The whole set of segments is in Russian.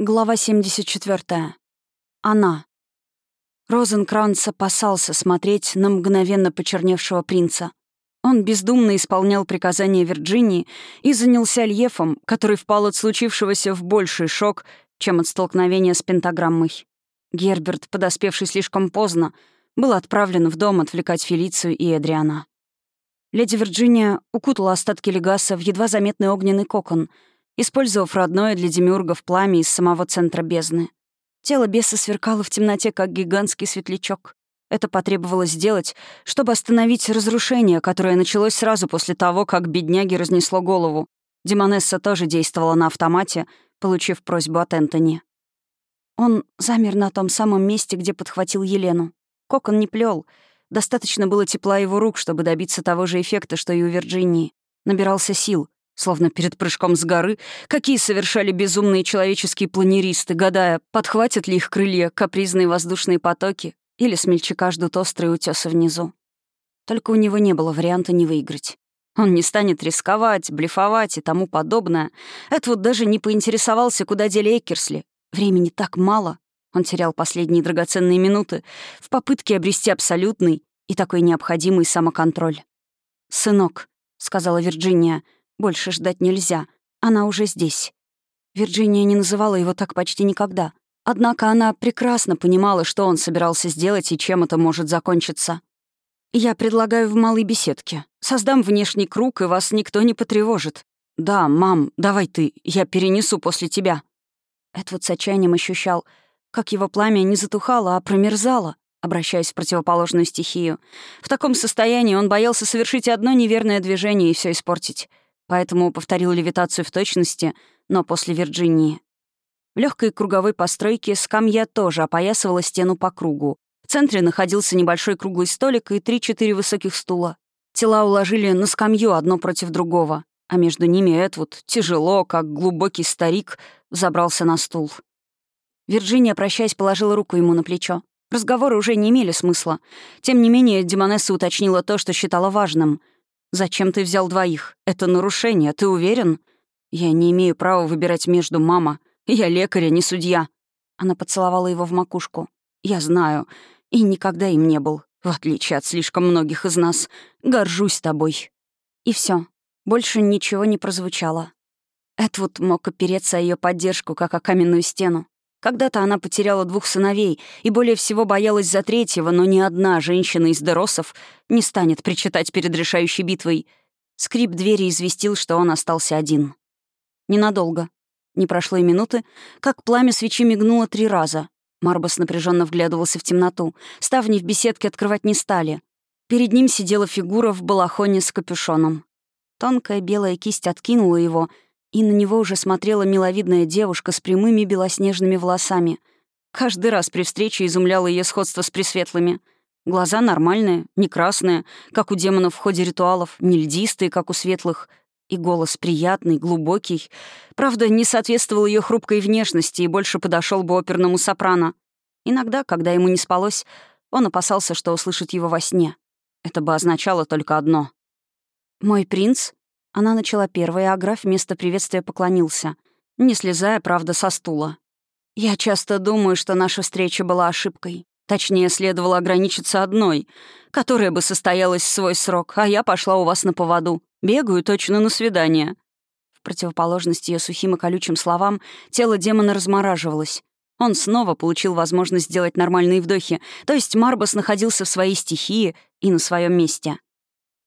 Глава 74. Она. Розенкранц опасался смотреть на мгновенно почерневшего принца. Он бездумно исполнял приказания Вирджинии и занялся Льефом, который впал от случившегося в больший шок, чем от столкновения с пентаграммой. Герберт, подоспевший слишком поздно, был отправлен в дом отвлекать Фелицию и Эдриана. Леди Вирджиния укутала остатки легаса в едва заметный огненный кокон — использовав родное для демиургов пламя из самого центра бездны. Тело беса сверкало в темноте, как гигантский светлячок. Это потребовалось сделать, чтобы остановить разрушение, которое началось сразу после того, как бедняге разнесло голову. Демонесса тоже действовала на автомате, получив просьбу от Энтони. Он замер на том самом месте, где подхватил Елену. Кокон не плел. Достаточно было тепла его рук, чтобы добиться того же эффекта, что и у Вирджинии. Набирался сил словно перед прыжком с горы, какие совершали безумные человеческие планеристы, гадая, подхватят ли их крылья капризные воздушные потоки или смельчака ждут острые утесы внизу. Только у него не было варианта не выиграть. Он не станет рисковать, блефовать и тому подобное. Эдвуд даже не поинтересовался, куда дели Экерсли. Времени так мало. Он терял последние драгоценные минуты в попытке обрести абсолютный и такой необходимый самоконтроль. «Сынок», — сказала Вирджиния, — больше ждать нельзя. Она уже здесь. Вирджиния не называла его так почти никогда. Однако она прекрасно понимала, что он собирался сделать и чем это может закончиться. «Я предлагаю в малой беседке. Создам внешний круг, и вас никто не потревожит. Да, мам, давай ты, я перенесу после тебя». Эдвард с отчаянием ощущал, как его пламя не затухало, а промерзало, обращаясь в противоположную стихию. В таком состоянии он боялся совершить одно неверное движение и все испортить поэтому повторил левитацию в точности, но после Вирджинии. В легкой круговой постройке скамья тоже опоясывала стену по кругу. В центре находился небольшой круглый столик и три-четыре высоких стула. Тела уложили на скамью одно против другого, а между ними Эдвуд, тяжело, как глубокий старик, забрался на стул. Вирджиния, прощаясь, положила руку ему на плечо. Разговоры уже не имели смысла. Тем не менее, Демонесса уточнила то, что считала важным — «Зачем ты взял двоих? Это нарушение, ты уверен?» «Я не имею права выбирать между, мама. Я лекарь, а не судья». Она поцеловала его в макушку. «Я знаю. И никогда им не был. В отличие от слишком многих из нас. Горжусь тобой». И все. Больше ничего не прозвучало. Эдвуд мог опереться о ее поддержку, как о каменную стену. Когда-то она потеряла двух сыновей и более всего боялась за третьего, но ни одна женщина из Деросов не станет причитать перед решающей битвой. Скрип двери известил, что он остался один. Ненадолго. Не прошло и минуты, как пламя свечи мигнуло три раза. Марбас напряженно вглядывался в темноту. Ставни в беседке открывать не стали. Перед ним сидела фигура в балахоне с капюшоном. Тонкая белая кисть откинула его — и на него уже смотрела миловидная девушка с прямыми белоснежными волосами. Каждый раз при встрече изумляло ее сходство с пресветлыми. Глаза нормальные, не красные, как у демонов в ходе ритуалов, не льдистые, как у светлых. И голос приятный, глубокий. Правда, не соответствовал ее хрупкой внешности и больше подошел бы оперному сопрано. Иногда, когда ему не спалось, он опасался, что услышит его во сне. Это бы означало только одно. «Мой принц?» Она начала первая, а граф вместо приветствия поклонился, не слезая, правда, со стула. «Я часто думаю, что наша встреча была ошибкой. Точнее, следовало ограничиться одной, которая бы состоялась в свой срок, а я пошла у вас на поводу. Бегаю точно на свидание». В противоположность ее сухим и колючим словам, тело демона размораживалось. Он снова получил возможность сделать нормальные вдохи, то есть Марбас находился в своей стихии и на своем месте.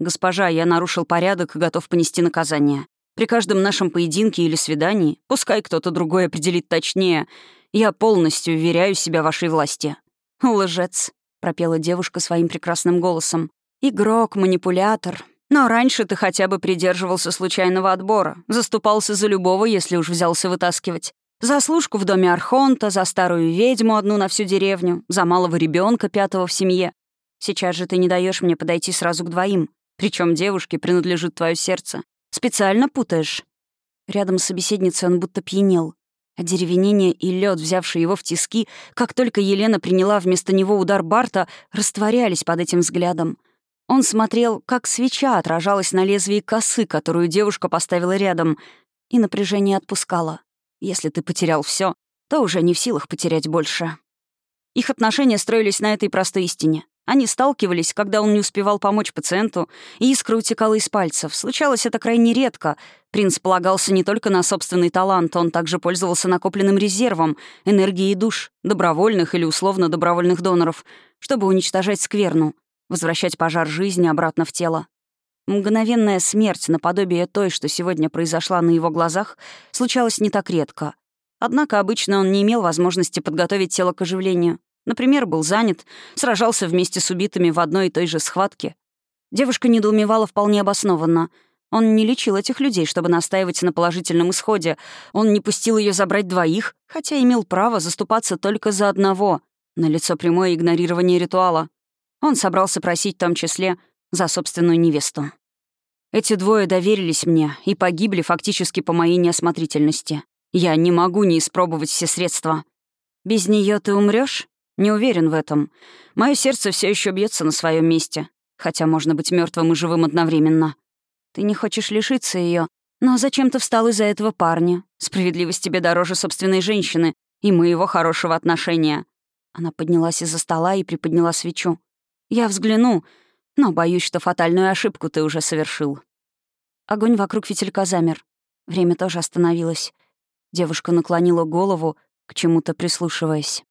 «Госпожа, я нарушил порядок и готов понести наказание. При каждом нашем поединке или свидании, пускай кто-то другой определит точнее, я полностью уверяю себя вашей власти». «Лжец», — пропела девушка своим прекрасным голосом. «Игрок, манипулятор. Но раньше ты хотя бы придерживался случайного отбора, заступался за любого, если уж взялся вытаскивать. За служку в доме Архонта, за старую ведьму одну на всю деревню, за малого ребенка пятого в семье. Сейчас же ты не даешь мне подойти сразу к двоим. Причем девушке принадлежит твое сердце. Специально путаешь». Рядом с собеседницей он будто пьянел. Одеревенение и лед, взявший его в тиски, как только Елена приняла вместо него удар Барта, растворялись под этим взглядом. Он смотрел, как свеча отражалась на лезвии косы, которую девушка поставила рядом, и напряжение отпускало. Если ты потерял все, то уже не в силах потерять больше. Их отношения строились на этой простой истине. Они сталкивались, когда он не успевал помочь пациенту, и искра утекала из пальцев. Случалось это крайне редко. Принц полагался не только на собственный талант, он также пользовался накопленным резервом, энергией душ, добровольных или условно-добровольных доноров, чтобы уничтожать скверну, возвращать пожар жизни обратно в тело. Мгновенная смерть, наподобие той, что сегодня произошла на его глазах, случалась не так редко. Однако обычно он не имел возможности подготовить тело к оживлению. Например, был занят, сражался вместе с убитыми в одной и той же схватке. Девушка недоумевала вполне обоснованно. Он не лечил этих людей, чтобы настаивать на положительном исходе. Он не пустил ее забрать двоих, хотя имел право заступаться только за одного. На лицо прямое игнорирование ритуала. Он собрался просить в том числе за собственную невесту. Эти двое доверились мне и погибли фактически по моей неосмотрительности. Я не могу не испробовать все средства. Без нее ты умрешь? Не уверен в этом. Мое сердце все еще бьется на своем месте, хотя можно быть мертвым и живым одновременно. Ты не хочешь лишиться ее, но зачем ты встал из-за этого парня? Справедливость тебе дороже собственной женщины и моего хорошего отношения. Она поднялась из-за стола и приподняла свечу. Я взгляну, но боюсь, что фатальную ошибку ты уже совершил. Огонь вокруг фитилька замер. Время тоже остановилось. Девушка наклонила голову, к чему-то прислушиваясь.